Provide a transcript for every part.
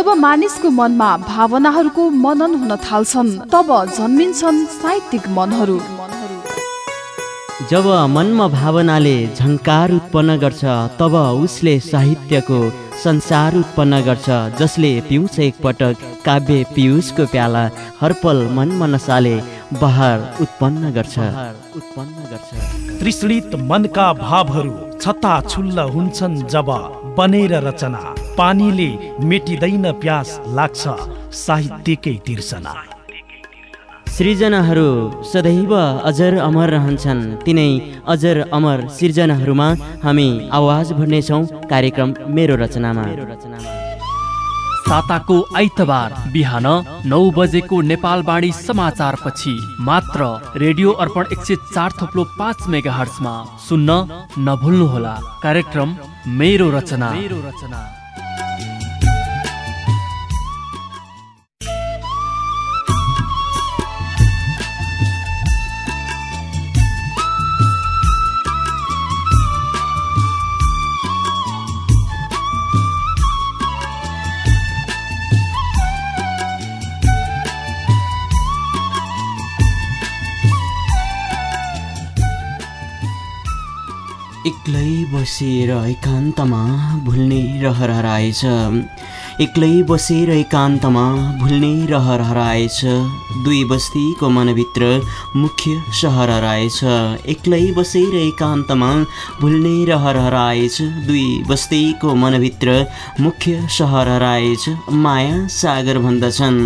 जब मानिसको मनमा भावनाहरूको मनन हुन थाल्छन् तब जन्मिन्छन् साहित्यिक मनहरू। जब मनमा भावनाले झङ्कार उत्पन्न गर्छ तब उसले साहित्यको संसार उत्पन्न गर्छ जसले पिउँछ एकपटक काव्य पियुषको प्याला हरपल मन मनसाले बहार उत्पन्न गर्छ। उत्पन्न गर्छ त्रिसृत मनका भावहरू छत्ता छुल्ल हुन्छन् जब बनेर रचना। पानीले मेटिँदैन प्यास लाग्छ। साहित्यकै तिर्सना। सृजनाहरू सदैव अजर अमर रहन्छन्। तिनै अजर अमर सृजनाहरूमा हामी आवाज भर्नेछौँ कार्यक्रम मेरो रचनामा। साताको आइतबार बिहान नौ बजेको नेपालवाणी समाचार पछि मात्र रेडियो अर्पण एक सय चार थोप्लो पाँच मेगा हर्समा सुन्न नभुल्नुहोला। कार्यक्रम मेरो रचना मेरो रचना। बसेर एकान्तमा भुल्ने रहर हराएछ एक्लै बसेर एकान्तमा भुल्ने रहर हराएछ। दुई बस्तीको मनभित्र मुख्य सहर हराएछ। एक्लै बसेर एकान्तमा भुल्ने रहर हराएछ। दुई बस्तीको मनभित्र मुख्य सहर हराएछ। माया सागर भन्दछन्।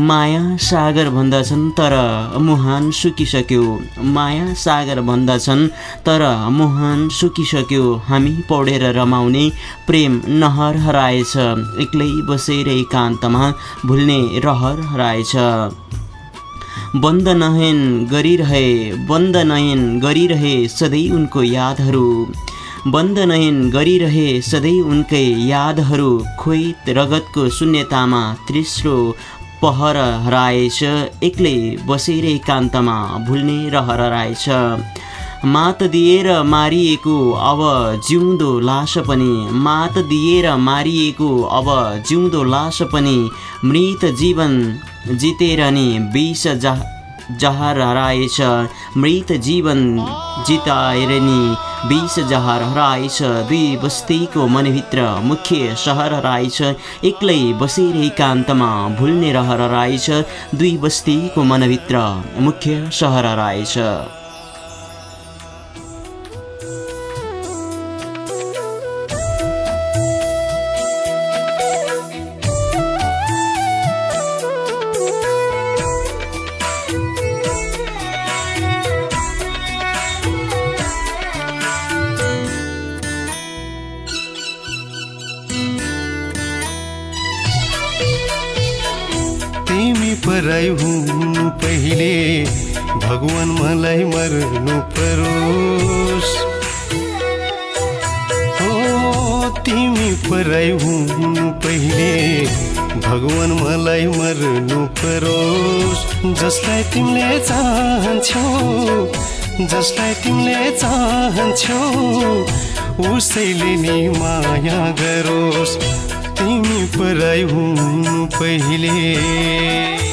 माया सागर भन्दछन् तर मुहान सुकिसक्यो। माया सागर भन्दछन् तर मुहान सुकिसक्यो। हामी पौडेर रमाउने प्रेम नहर हराएछ। एक्लै बसेर एकान्तमा भुल्ने रहर हराएछ। बन्द नयन गरिरहे बन्द नयन गरिरहे सधैँ उनको यादहरू। बन्द नयन गरिरहे सधैँ उनकै यादहरू खोइत रगतको शून्यतामा तेस्रो पहर हराएछ। एक्लै बसेर एकान्तमा भुल्ने रहर हराएछ। मात दिएर मारिएको अब जिउँदो लास पनि मात दिएर मारिएको अब जिउँदो लास पनि मृत जीवन जितेर नि विष जह जहार हराएछ मृत जीवन जिताएर नि विष जहार हराएछ दुई बस्तीको मनभित्र मुख्य सहर हराएछ एक्लै बसेर एकान्तमा भुल्ने रहर हराएछ दुई बस्तीको मनभित्र मुख्य सहर हराएछ। पराई हुनु पहिले। भगवान मलाई मर्नु परोस् जसलाई तिमीले चाहन्छौ जसलाई तिमीले चाहन्छौ उसैले नि माया गरोस्। तिमी पराई हुनु पहिले।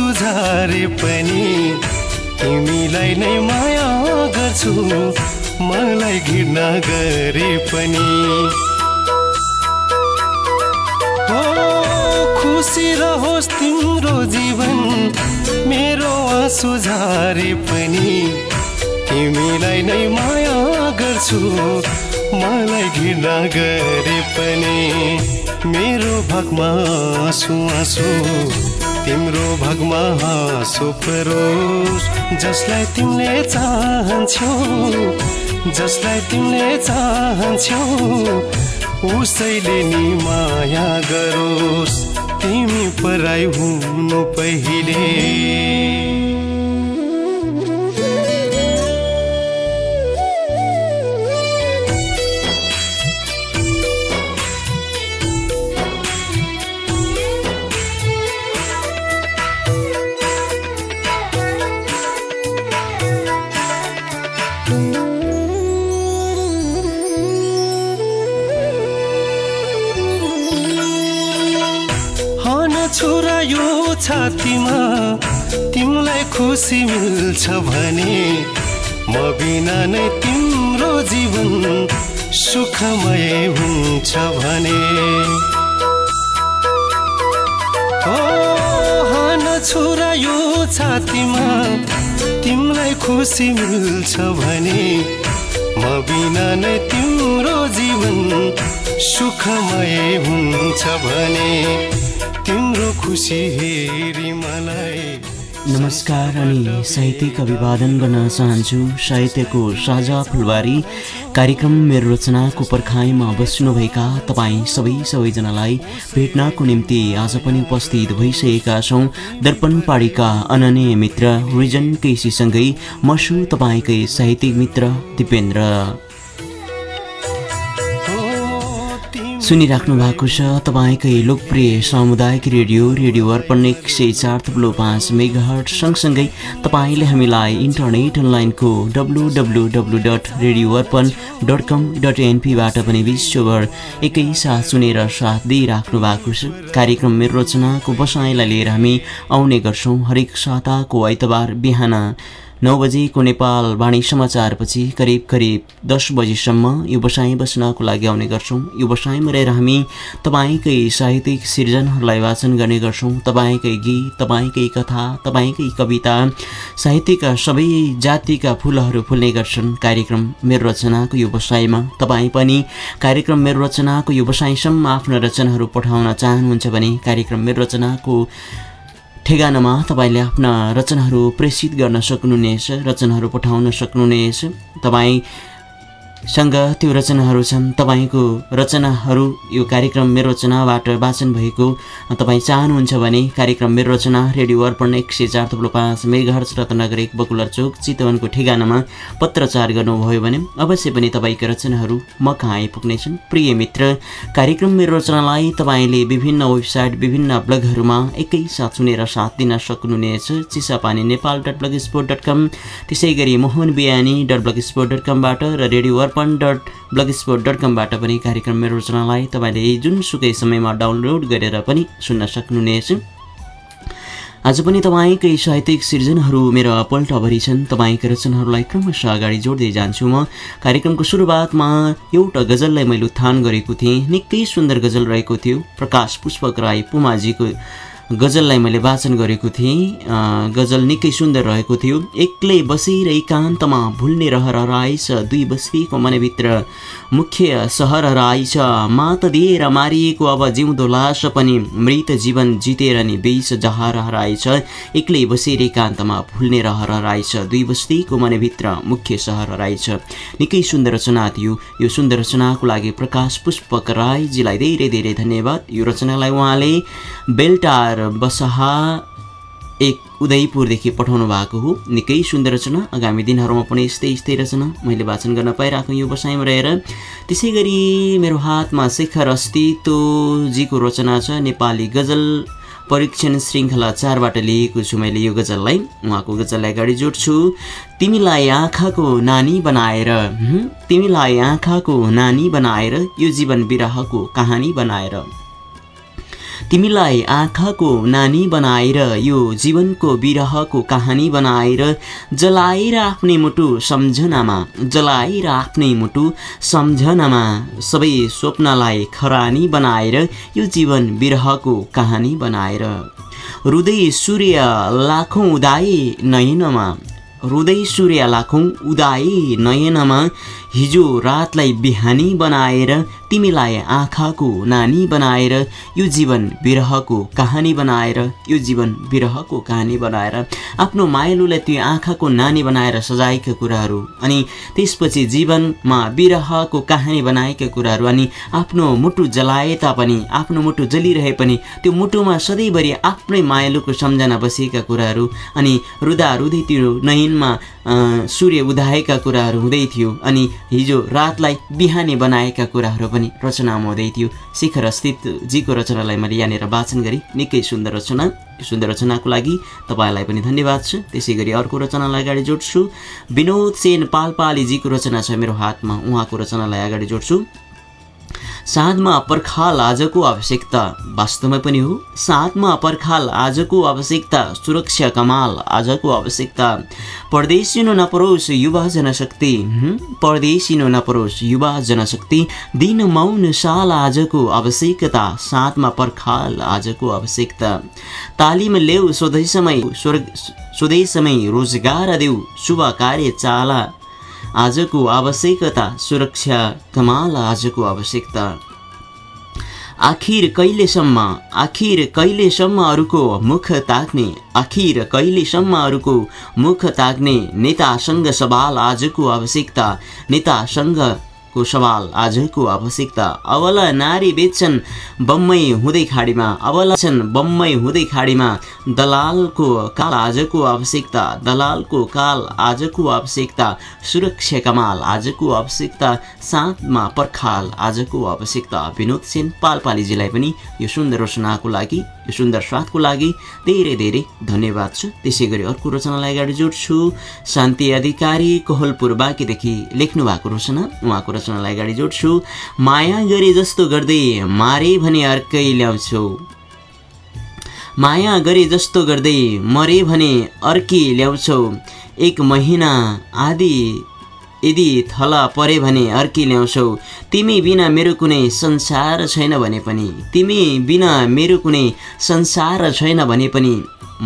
सुझारे पनि तिमीलाई नै माया गर्छु मलाई घृणा गरे पनि। खुसी रहोस् तिम्रो जीवन मेरो सुझारे पनि तिमीलाई नै माया गर्छु मलाई घृणा गरे पनि। मेरो भागमा आँसु आँसु। तिम्रो भागमा हाँसो परोस् जसलाई तिमीले चाहन्छौ जसलाई तिमीले चाहन्छौ उसैले नि माया गरोस्। तिमी पराई हुनु पहिले। खुसी मिल्छ भने म बिना नै तिम्रो जीवन सुखमय हुन्छ भने। छोरा यो छातीमा तिमीलाई खुसी मिल्छ भने म बिना नै तिम्रो जीवन सुखमय हुन्छ भने तिम्रो खुसी हेरी मलाई। नमस्कार अनि साहित्यिक अभिवादन गर्न चाहन्छु साहित्यको साझा फुलबारी कार्यक्रम मेरो रचनाको पर्खाइमा बस्नुभएका तपाईँ सबै सबैजनालाई भेट्नको निम्ति आज पनि उपस्थित भइसकेका छौँ। दर्पण पाडीका अनन्य मित्र रिजन केसीसँगै मसु तपाईँकै साहित्यिक मित्र दिपेन्द्र। सुनिराख्नु भएको छ। तपाईँकै लोकप्रिय सामुदायिक रेडियो रेडियो अर्पण एक सय चार थुप्लो पाँच मेगाहट सँगसँगै तपाईँले हामीलाई इन्टरनेट अनलाइनको W W W dot radio Arpan dot com dot एनपीबाट पनि विश्वभर एकैसाथ सुनेर साथ दिइराख्नु भएको छ। कार्यक्रम मेरो रचनाको बसाइलाई लिएर हामी आउने गर्छौँ। हरेक साताको आइतबार बिहान नौ बजेको नेपाल वाणी समाचारपछि करिब करिब दस बजीसम्म यो बसाइ बस्नको लागि आउने गर्छौँ। यो बसाइमा रहेर हामी तपाईँकै साहित्यिक सिर्जनहरूलाई वाचन गर्ने गर्छौँ। तपाईँकै गीत तपाईँकै कथा तपाईँकै कविता साहित्यका सबै जातिका फुलहरू फुल्ने गर्छन् कार्यक्रम मेरो रचनाको यो बसाइमा तपाईँ पनि कार्यक्रम मेरो रचनाको यो बसाइसम्म आफ्नो रचनाहरू पठाउन चाहनुहुन्छ भने कार्यक्रम मेरो रचनाको ठेगानामा तपाईँले आफ्ना रचनाहरू प्रेषित गर्न सक्नुहुनेछ रचनाहरू पठाउन सक्नुहुनेछ। तपाईँ सँग त्यो रचनाहरू छन्। तपाईँको रचनाहरू यो कार्यक्रम मेरो रचनाबाट वाचन भएको। तपाईँ चाहनुहुन्छ भने कार्यक्रम मेरो रचना रेडियो अर्पण एक सय चार थुप्रो पाँच मेघहर्च रत्नगर एक बकुलर चोक चितवनको ठेगानामा पत्रचार गर्नुभयो भने अवश्य पनि तपाईँका रचनाहरू म कहाँ आइपुग्नेछन्? प्रिय मित्र कार्यक्रम मेरो रचनालाई तपाईँले विभिन्न वेबसाइट विभिन्न ब्लगहरूमा एकैसाथ सुनेर साथ दिन सक्नुहुनेछ। Chisapani Nepal dot blog sport dot com त्यसै गरी Mohan Bihani dot blog sport dot कमबाट र radio Arpan dot blog sport dot कमबाट पनि कार्यक्रम मेरो रचनालाई तपाईँले जुनसुकै समयमा डाउनलोड गरेर पनि सुन्न सक्नुहुनेछ। आज पनि तपाईँकै साहित्यिक सिर्जनहरू मेरो पल्टभरि छन्। तपाईँका रचनाहरूलाई क्रमशः अगाडि जोड्दै जान्छु म। कार्यक्रमको सुरुवातमा एउटा गजललाई मैले उत्थान गरेको थिएँ। निकै सुन्दर गजल रहेको थियो। प्रकाश पुष्पक राई पुमाजीको गजललाई मैले वाचन गरेको थिएँ। गजल निकै सुन्दर रहेको थियो। एक्लै बसेर एकान्तमा भुल्ने रहर हराएछ। दुई बस्तीको मनभित्र मुख्य सहर हराएछ। मात दिएर मारिएको अब जिउँदो लास पनि मृत जीवन जितेर नि बेस जहार हराएछ। एक्लै बसेर एकान्तमा भुल्ने रहर हराएछ। दुई बस्तीको मनभित्र मुख्य सहर हराएछ। निकै सुन्दर रचना थियो। यो सुन्दर रचनाको लागि प्रकाश पुष्पक राईजीलाई धेरै धेरै धन्यवाद। यो रचनालाई उहाँले बेल्टार बसहा एक उदयपुरदेखि पठाउनु भएको हो। निकै सुन्दर रचना। आगामी दिनहरूमा पनि यस्तै यस्तै रचना मैले वाचन गर्न पाइरहेको यो बसाइमा रहेर। त्यसै गरी मेरो हातमा शेखर अस्तित्वजीको रचना छ। नेपाली गजल परीक्षण श्रृङ्खला चारबाट लिएको छु मैले यो गजललाई। उहाँको गजललाई अगाडि जोड्छु। तिमीलाई आँखाको नानी बनाएर तिमीलाई आँखाको नानी बनाएर यो जीवन बिरहको कहानी बनाएर। तिमीलाई आँखाको नानी बनाएर यो जीवनको बिरहको कहानी बनाएर जलाएर आफ्नै मुटु सम्झनामा जलाएर आफ्नै मुटु सम्झनामा सबै स्वप्नलाई खरानी बनाएर यो जीवन बिरहको कहानी बनाएर। रुदै सूर्य लाखौँ उदाए नयनमा रुदै सूर्य लाखौँ उदाए नयनमा हिजो रातलाई बिहानी बनाएर तिमीलाई आँखाको नानी बनाएर यो जीवन विरहको कहानी बनाएर यो जीवन विरहको कहानी बनाएर आफ्नो माइलोलाई त्यो आँखाको नानी बनाएर सजाएका कुराहरू अनि त्यसपछि जीवनमा विरहको कहानी बनाएका कुराहरू अनि आफ्नो मुटु जलाए तापनि आफ्नो मुटु जलिरहे पनि त्यो मुटुमा सधैँभरि आफ्नै मायालुको सम्झना बसेका कुराहरू अनि रुदा रुँदै त्यो नयनमा अँ, सूर्य उदाएका कुराहरू हुँदै थियो अनि हिजो रातलाई बिहानी बनाएका कुराहरू पनि रचनामा हुँदै थियो। शिखर अस्तित्वजीको रचनालाई मैले यहाँनिर वाचन गरेँ निकै सुन्दर रचना सुन्दर रचनाको लागि तपाईँलाई पनि धन्यवाद छ। त्यसै गरी अर्को रचनालाई अगाडि जोड्छु। विनोद सेन पालपालीजीको रचना छ मेरो हातमा उहाँको रचनालाई अगाडि जोड्छु। साँधमा पर्खाल आजको आवश्यकता। वास्तवमा पनि हो। साँधमा पर्खाल आजको आवश्यकता। सुरक्षा कमाल आजको आवश्यकता। परदेशिनु नपरोस् युवा जनशक्ति? परदेशिनु नपरोस् युवा जनशक्ति। दिन मौन साल आजको आवश्यकता। साँधमा पर्खाल आजको आवश्यकता। तालिम ल्याऊ स्वदेशमै स्वर्ग स्वदेशमै रोजगार देऊ। शुभ कार्य चाला आजको आवश्यकता सुरक्षा कमाल आजको आवश्यकता। आखिर कहिलेसम्म आखिर कहिलेसम्म अरूको मुख ताक्ने आखिर कहिलेसम्म अरूको मुख ताक्ने नेतासँग सवाल आजको आवश्यकता नेतासँगको सवाल आजको आवश्यकता। अबला नारी बेच्छन् बम्मै हुँदै खाडीमा। अबला छन् बम्मै हुँदै खाडीमा। दलालको काल आजको आवश्यकता। दलालको काल आजको आवश्यकता। सुरक्षा कमाल आजको आवश्यकता। साँधमा पर्खाल आजको आवश्यकता। विनोद सेन पालपालीजीलाई पनि यो सुन्दर रचनाको लागि सुन्दर स्वादको लागि धेरै धेरै धन्यवाद छ। त्यसै गरी अर्को रचनालाई अगाडि जोड्छु। शान्ति अधिकारी कोहलपुर बाँकीदेखि लेख्नु भएको रचना उहाँको रचनालाई अगाडि जोड्छु। माया गरे जस्तो गर्दै मारे भने अर्कै ल्याउँछौ। माया गरे जस्तो गर्दै मरे भने अर्की ल्याउँछौ। एक महिना आदि यदि थला परे भने अर्की ल्याउँछौ तिमी बिना मेरो कुनै संसार छैन भने पनि। तिमी बिना मेरो कुनै संसार छैन भने पनि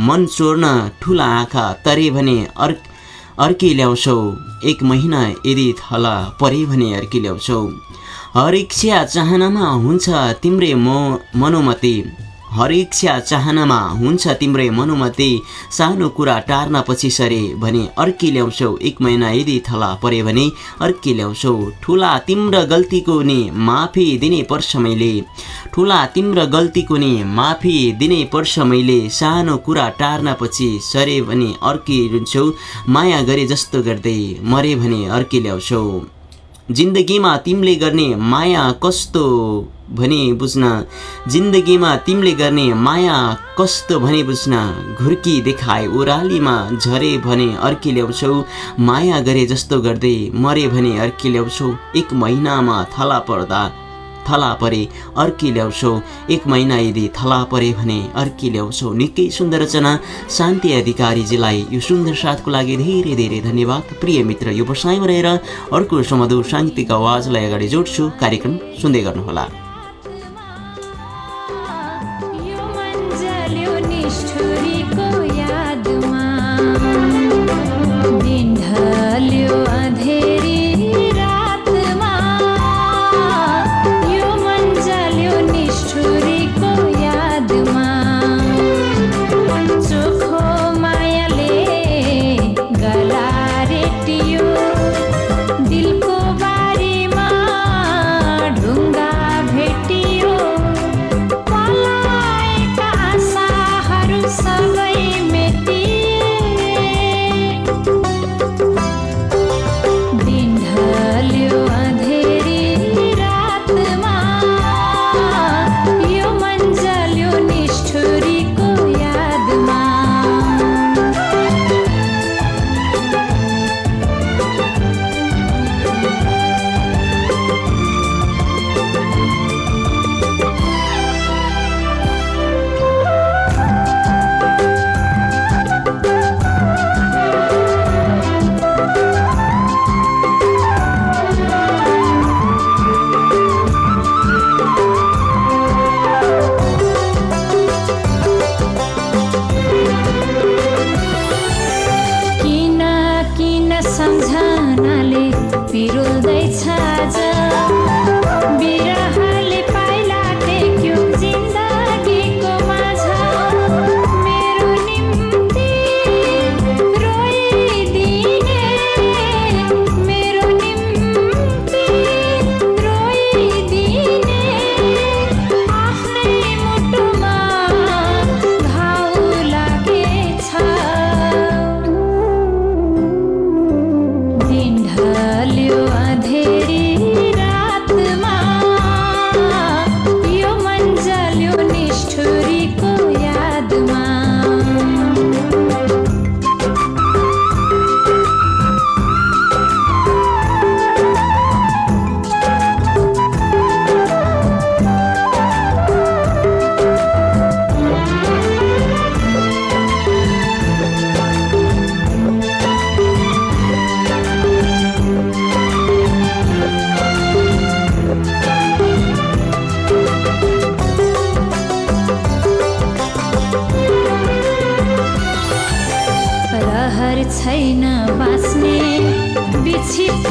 मन चोर्न ठुला आँखा तरे भने अर् अर्की ल्याउँछौ। एक महिना यदि थला परे भने अर्की ल्याउँछौ। हर इच्छा चाहनामा हुन्छ तिम्रै मो मनोमती। हर इच्छा चाहनामा हुन्छ तिम्रै मनोमती। सानो कुरा टार्न पछि सरे भने अर्की ल्याउँछौ। एक महिना यदि थला परे भने अर्की ल्याउँछौ। ठुला तिम्रो गल्तीको नि माफी दिने पर्छ मैले। ठुला तिम्रो गल्तीको नि माफी दिने पर्छ मैले। सानो कुरा टार्न पछि सरे भने अर्की रुन्छौ। माया गरे जस्तो गर्दै मरे भने अर्की ल्याउँछौ। जिन्दगीमा तिमीले गर्ने माया कस्तो भने बुझ्न जिन्दगीमा तिमीले गर्ने माया कस्तो भने बुझ्न घुर्की देखाए ओह्रालीमा झरे भने अर्की ल्याउँछौ माया गरे जस्तो गर्दै मरे भने अर्की ल्याउँछौ एक महिनामा थला पर्दा थला परे अर्की ल्याउँछौ एक महिना यदि थला परे भने अर्की ल्याउँछौ। निकै सुन्दर रचना शान्ति अधिकारीजीलाई यो सुन्दर साथको लागि धेरै धेरै धन्यवाद। प्रिय मित्र यो बसाइमा रहेर अर्को सुमधुर साङ्गीतिक आवाजलाई अगाडि जोड्छु। कार्यक्रम सुन्दै गर्नुहोला। छैन बाँच्ने बिछित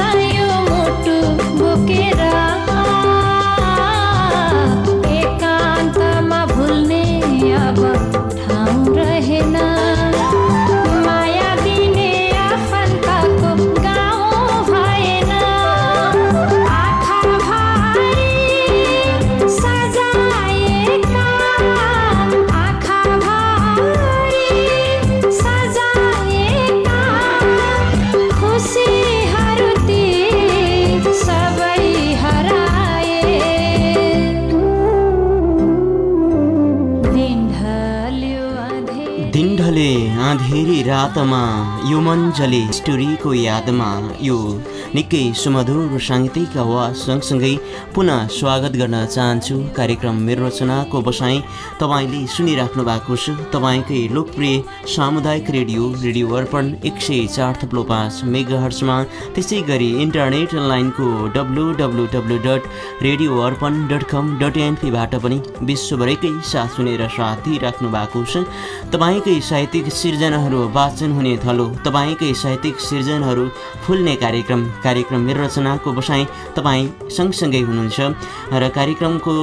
रातमा यो मञ्जले स्टोरीको यादमा यो निकै सुमधुर साङ्गीतिक आवाज सँगसँगै पुनः स्वागत गर्न चाहन्छु। कार्यक्रम मेरो रचनाको बसाइ तपाईँले सुनिराख्नु भएको छ। तपाईँकै लोकप्रिय सामुदायिक रेडियो रेडियो अर्पण एक सय चार थप्लो पाँच मेगा हर्समा त्यसै गरी इन्टरनेट लाइनको W W W dot radio Arpan dot com dot एनपीबाट पनि विश्वभरिकै साथ सुनेर साथ दिइराख्नु भएको छ। तपाईँकै साहित्यिक सिर्जनाहरू वाचन हुने थलो। तपाईँकै साहित्यिक सिर्जनाहरू फुल्ने कार्यक्रम कार्यक्रम मेरो रचनाको बसाइ तपाईँ सँगसँगै हुनुहुन्छ र कार्यक्रमको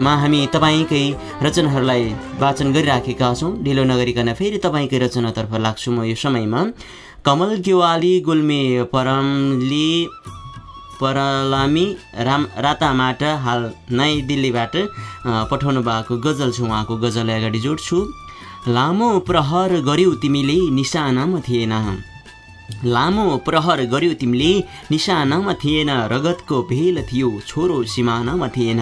मा हामी तपाईँकै रचनाहरूलाई वाचन गरिराखेका छौँ। ढिलो नगरिकन फेरि तपाईँकै रचनातर्फ लाग्छु म यो समयमा। कमल गेवाली गुल्मे परमले परलामी राम रातामाट हाल नयाँ दिल्लीबाट पठाउनु भएको गजल छ उहाँको गजललाई अगाडि जोड्छु। लामो प्रहर गर्यौ तिमीले निशानामा थिएन। लामो प्रहर गर्यो तिमीले। निशानामा थिएन रगतको भेल थियो छोरो सिमानामा थिएन।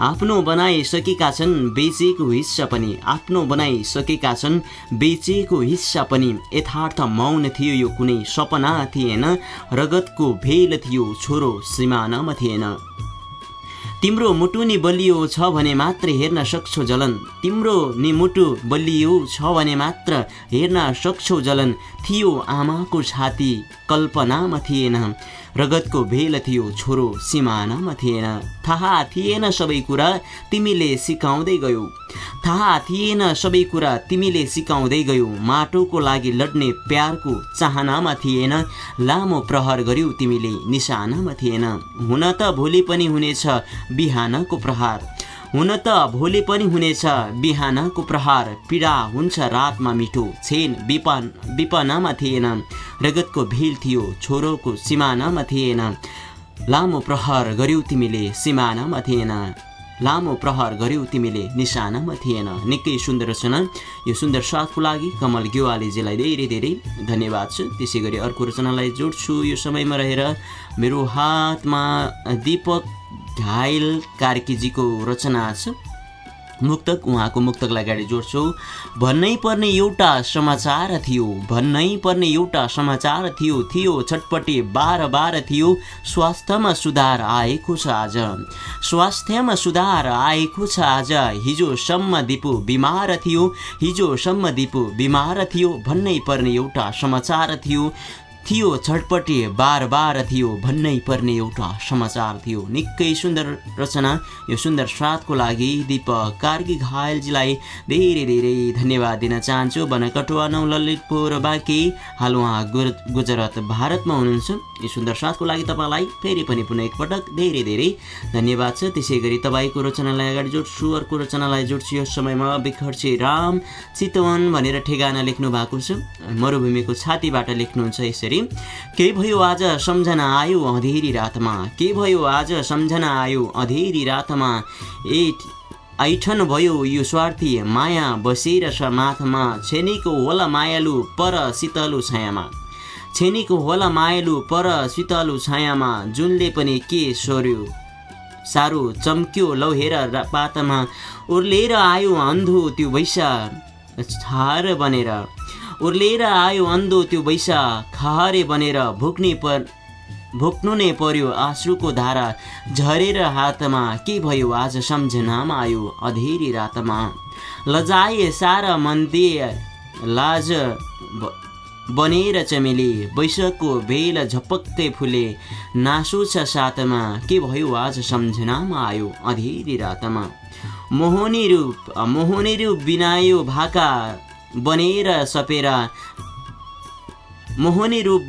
आफ्नो बनाइसकेका छन् बेचेको हिस्सा पनि। आफ्नो बनाइसकेका छन् बेचेको हिस्सा पनि। यथार्थ मौन थियो यो कुनै सपना थिएन रगतको भेल थियो छोरो सिमानामा थिएन। तिम्रो मुटु नि बलियो छ भने मात्र हेर्न सक्छौ जलन। तिम्रो नि मुटु बलियो छ भने मात्र हेर्न सक्छौ जलन। थियो आमाको छाती कल्पनामा थिएन। रगतको भेल थियो छोरो सिमानामा थिएन। थाहा थिएन सबै कुरा तिमीले सिकाउँदै गयौ। थाहा थिएन सबै कुरा तिमीले सिकाउँदै गयौ। माटोको लागि लड्ने प्यारको चाहनामा थिएन। लामो प्रहर गर्यौ तिमीले निशानामा थिएन। हुन त भोलि पनि हुनेछ बिहानको प्रहार। हुन त भोलि पनि हुनेछ। बिहानको प्रहार पीडा हुन्छ रातमा मिठो। छेन विपन विपनामा थिएन। रगतको भेल थियो छोरोको सिमानामा थिएन। लामो प्रहार गर्यौ तिमीले सिमानामा थिएन। लामो प्रहार गर्यौ तिमीले निशानामा थिएन। निकै सुन्दर रचना यो सुन्दर साथको लागि कमल गेवालीजीलाई धेरै धेरै धन्यवाद छ। त्यसै गरी अर्को रचनालाई जोड्छु। यो समयमा रहेर मेरो हातमा दीपक घायल कार्कीजीको रचना छ। मुक्तक उहाँको मुक्तकलाई अगाडि जोड्छु। भन्नै पर्ने एउटा समाचार थियो भन्नै पर्ने एउटा समाचार थियो थियो छटपटी बार बार थियो। स्वास्थ्यमा सुधार आएको छ आज। स्वास्थ्यमा सुधार आएको छ आज। हिजोसम्म दिपु बिमार थियो हिजोसम्म दिपु बिमार थियो। भन्नै पर्ने एउटा समाचार थियो। थियो छटपटी बार बार थियो भन्नै पर्ने एउटा समाचार थियो। निकै सुन्दर रचना यो सुन्दर स्वादको लागि दीपक कार्की घायलजीलाई धेरै धेरै धन्यवाद दिन चाहन्छु। बनकटुवा नौ ललितपुर बाँकी हाल उहाँ गुर गुजरात भारतमा हुनुहुन्छ। यो सुन्दर स्वादको लागि तपाईँलाई फेरि पनि पुनः एकपटक धेरै धेरै धन्यवाद छ। त्यसै गरी तपाईँको रचनालाई अगाडि जोड्छु अर्को रचनालाई जोड्छु यस समयमा बिखर्छे राम चितवन भनेर ठेगाना लेख्नु भएको छ। मरुभूमिको छातीबाट लेख्नुहुन्छ यसरी के भयो आज सम्झना आयो अँधेरी रातमा? के भयो आज सम्झना आयो अँधेरी रातमा? ए ऐठन भयो यो स्वार्थी माया बसेर छ माथमा। छेनीको होला मायालु पर शीतलु छायामा। छेनीको होला मायालु पर शीतलु छायामा। जुनले पनि के सोर्यो? साह्रो चम्क्यो लौ हेर रा- पातमा। उर्लेर आयो अन्धो त्यो वैशा छार बनेर। उर्लेर आयो अन्धो त्यो वैशा। खहरे बनेर भुक्ने पर भोग्नु नै पर्यो आँसुको धारा। झरेर हातमा के भयो? आज सम्झनामा आयो अधेरी रातमा। लजाए सारा मन्दिर लाज बनेर चमेली। वैशाखको बेल झपक्कै फुले। नासो छ साथमा के भयो? आज सम्झनामा आयो अधेरी रातमा। मोहनी रूप मोहनी रूप बिनायो भाका। बनेर सपेर मोहनी रूप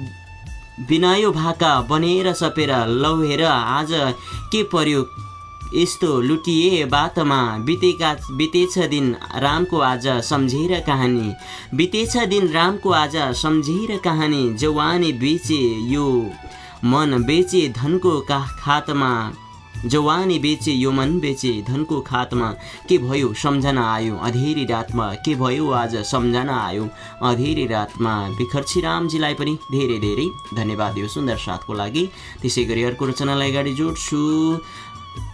बिनायो भाका बनेर सपेर लौहेर आज के पर्यो? यस्तो लुटिए बातमा बितेका बितेछ दिन रामको आज सम्झेर कहानी। बितेछ दिन रामको आज सम्झेर कहानी। जवानी बेचे यो मन बेचे धनको का खातमा जवानी बेचे यो मन बेचे धनको खातमा के भयो सम्झना आयो? अधेरी रातमा के भयो आज सम्झना आयो? अधेरी रातमा बिखर्छी रामजीलाई पनि धेरै धेरै धन्यवाद यो सुन्दर साथको लागि। त्यसै गरी अर्को रचनालाई अगाडि जोड्छु।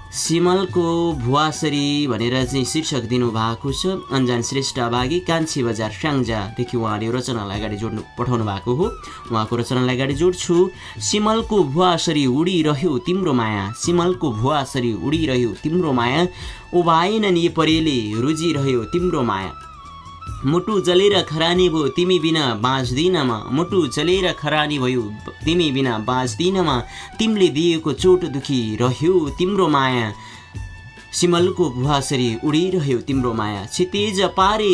सिमलको भुवासरी भनेर चाहिँ शीर्षक दिनुभएको छ। अन्जान श्रेष्ठ अभागी कान्छी बजार स्याङ्जादेखि उहाँले रचनालाई अगाडि जोड्नु पठाउनु भएको हो। उहाँको रचनालाई अगाडि जोड्छु। सिमलको भुवासरी उडिरह्यो तिम्रो माया सिमलको भुवासरी उडिरह्यो तिम्रो माया उभाएन नि परेले रुजिरह्यो तिम्रो माया। मुटु जलेर खरानी भयो तिमी बिना बाँच्दिनमा मुटु जलेर खरानी भयो तिमी बिना बाँच्दिनमा तिमीले दिएको चोट दुखी रह्यो तिम्रो माया सिमलको भुवासरी उडिरह्यो तिम्रो माया। क्षितिज पारे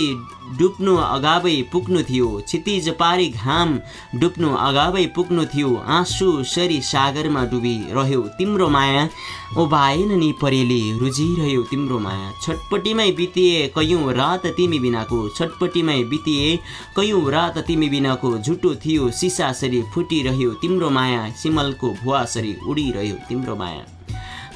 डुब्नु अगावै पुग्नु थियो। क्षितिज पारे घाम डुब्नु अगावै पुग्नु थियो। आँसु सरी सागरमा डुबी रह्यो तिम्रो माया। उभाएन नि परेले रुजिरह्यो तिम्रो माया। छटपट्टिमै बितिए कयौँ रात तिमी बिनाको। छटपट्टिमै बितिए कयौँ रात तिमी बिनाको। झुटो थियो सिसासरी फुटिरह्यो तिम्रो माया। सिमलको भुवासरी उडिरह्यो तिम्रो माया।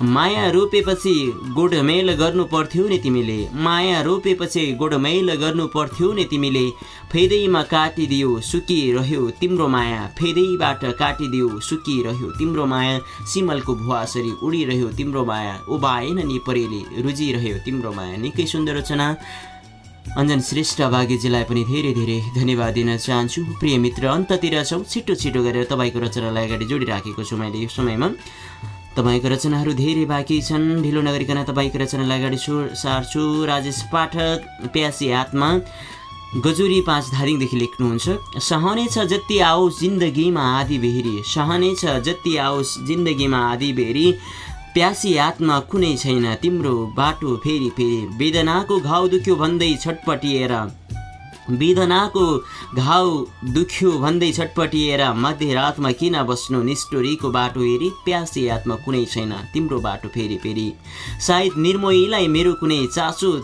माया रोपेपछि गोडमेल गर्नु पर्थ्यो नि तिमीले। माया रोपेपछि गोडमेल गर्नु पर्थ्यो नि तिमीले। फेदैमा काटिदियो सुकिरह्यो तिम्रो माया। फेदैबाट काटिदियो सुकिरह्यो तिम्रो माया। सिमलको भुवासरी उडिरह्यो तिम्रो माया। उभाएन नि परेले रुजिरह्यो तिम्रो माया। निकै सुन्दर रचना। अञ्जन श्रेष्ठ भाग्यजीलाई पनि धेरै धेरै धन्यवाद दिन चाहन्छु। प्रिय मित्र अन्ततिर छौँ। छिटो छिटो गरेर तपाईँको रचनालाई अगाडि जोडिराखेको छु मैले यो समयमा। तपाईँको रचनाहरू धेरै बाँकी छन्। ढिलो नगरिकन तपाईँको रचनालाई अगाडि सो सार्छु। राजेश पाठक प्यासी हातमा गजुरी पाँच धारिङदेखि लेख्नुहुन्छ। सहनेछ जति आओस् जिन्दगीमा आधी बेहेरी। सहनेछ जति आओस् जिन्दगीमा आधी बेहेरी। प्यासी हातमा कुनै छैन। तिम्रो बाटो फेरि फेरि। वेदनाको घाउ दुख्यो भन्दै छटपटिएर वेदनाको घाउ दुख्यो भन्दै छटपटिएर मध्यरातमा किन बस्नु? निष्ठुरीको बाटो हेरी प्यासी हातमा कुनै छैन। तिम्रो बाटो फेरि फेरि। सायद निर्मोहीलाई मेरो कुनै चासो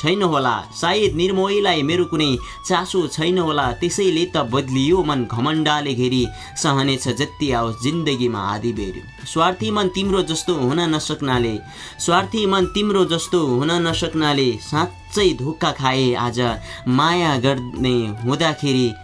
छैन होला। सायद निर्मोहीलाई मेरो कुनै चासो छैन होला। त्यसैले त बदलियो मन घमण्डाले घेरी। सहनेछ जति आओस् जिन्दगीमा आधी बेर। स्वार्थी मन तिम्रो जस्तो हुन नसक्नाले। स्वार्थी मन तिम्रो जस्तो हुन नसक्नाले। साँच्चै धोका खाए आज माया गर्ने हुँदाखेरि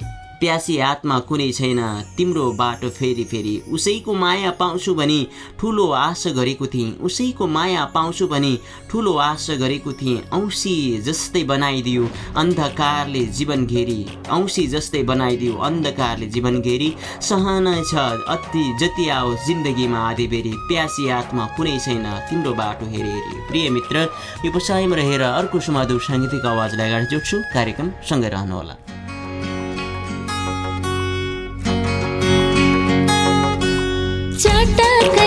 प्यासी हातमा कुनै छैन। तिम्रो बाटो फेरि फेरि उसैको माया पाउँछु भनी ठुलो आशा गरेको थिएँ। उसैको माया पाउँछु भनी ठुलो आशा गरेको थिएँ। औँसी जस्तै बनाइदियो अन्धकारले जीवन घेरी। औँसी जस्तै बनाइदियो अन्धकारले जीवन घेरी। सहन छ अति जति आओस् जिन्दगीमा आधी बेरी प्यासी हातमा कुनै छैन। तिम्रो बाटो हेरी हेरी। प्रिय मित्र यो बसाइमा रहेर अर्को सुमधुर साङ्गीतिक आवाजलाई अगाडि जोड्छु। कार्यक्रम सँगै रहनुहोला। ಕಾಟ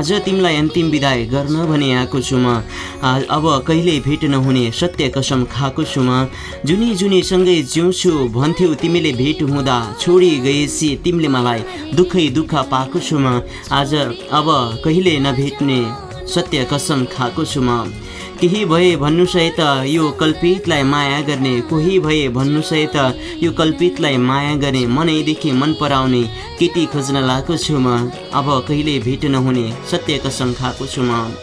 आज तिमीलाई अन्तिम विदाय गर्न भने आएको छु म। अब कहिले भेट नहुने सत्य कसम खाएको छु म। जुनी जुनीसँगै जिउँछु भन्थ्यौ तिमीले भेट हुँदा छोडी गएपछि तिमीले मलाई दुःखै दुःख पाएको छु म। आज अब कहिले नभेट्ने सत्य कसम खाएको छु म। केही भए भन्नुहोस् त यो कल्पितलाई माया गर्ने कोही भए भन्नुहोस् त यो कल्पितलाई माया गर्ने मनैदेखि मन पराउने केटी खोज्न लागेको छु म। अब कहिले भेट नहुने सत्य कसम खाएको छु म।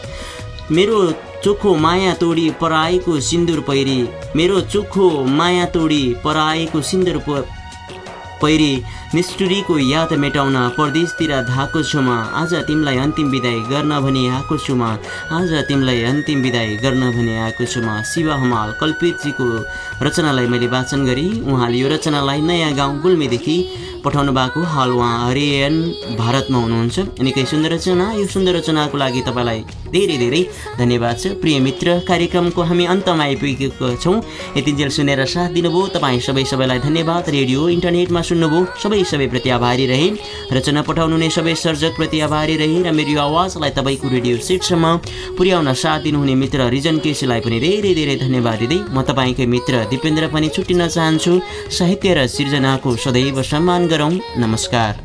मेरो चोखो माया तोडी पराएको सिन्दुर पैरी मेरो चोखो माया तोडी पराएको सिन्दुर प- पैरी निष्ठुरीको याद मेटाउन परदेशतिर धाएको छु म आज तिमीलाई अन्तिम विदाय गर्न भनी आएको छु म आज तिमीलाई अन्तिम विदाय गर्न भनी आएको छु म शिव हमाल कल्पितजीको रचनालाई मैले वाचन गरेँ उहाँले यो रचनालाई नयाँ गाउँ गुल्मीदेखि पठाउनु भएको हाल उहाँ हरियन भारतमा हुनुहुन्छ। निकै सुन्दर रचना। यो सुन्दर रचनाको लागि तपाईँलाई धेरै धेरै धन्यवाद छ। प्रिय मित्र कार्यक्रमको हामी अन्तमा आइपुगेका छौँ। यतिन्जेल सुनेर साथ दिनुभयो। तपाईँ सबै सबैलाई धन्यवाद। रेडियो इन्टरनेटमा सुन्नुभयो। सबै सबैप्रति आभारी रहे। रचना पठाउनु हुने सबै सर्जकप्रति आभारी रहे र मेरो आवाजलाई तपाईँको रेडियो सेटसम्म पुर्याउन साथ दिनुहुने मित्र रिजन केसीलाई पनि धेरै धेरै धन्यवाद दिँदै म तपाईँकै मित्र दिपेन्द्र पनि छुट्टिन चाहन्छु। साहित्य र सिर्जनाको सदैव सम्मान गरौँ नमस्कार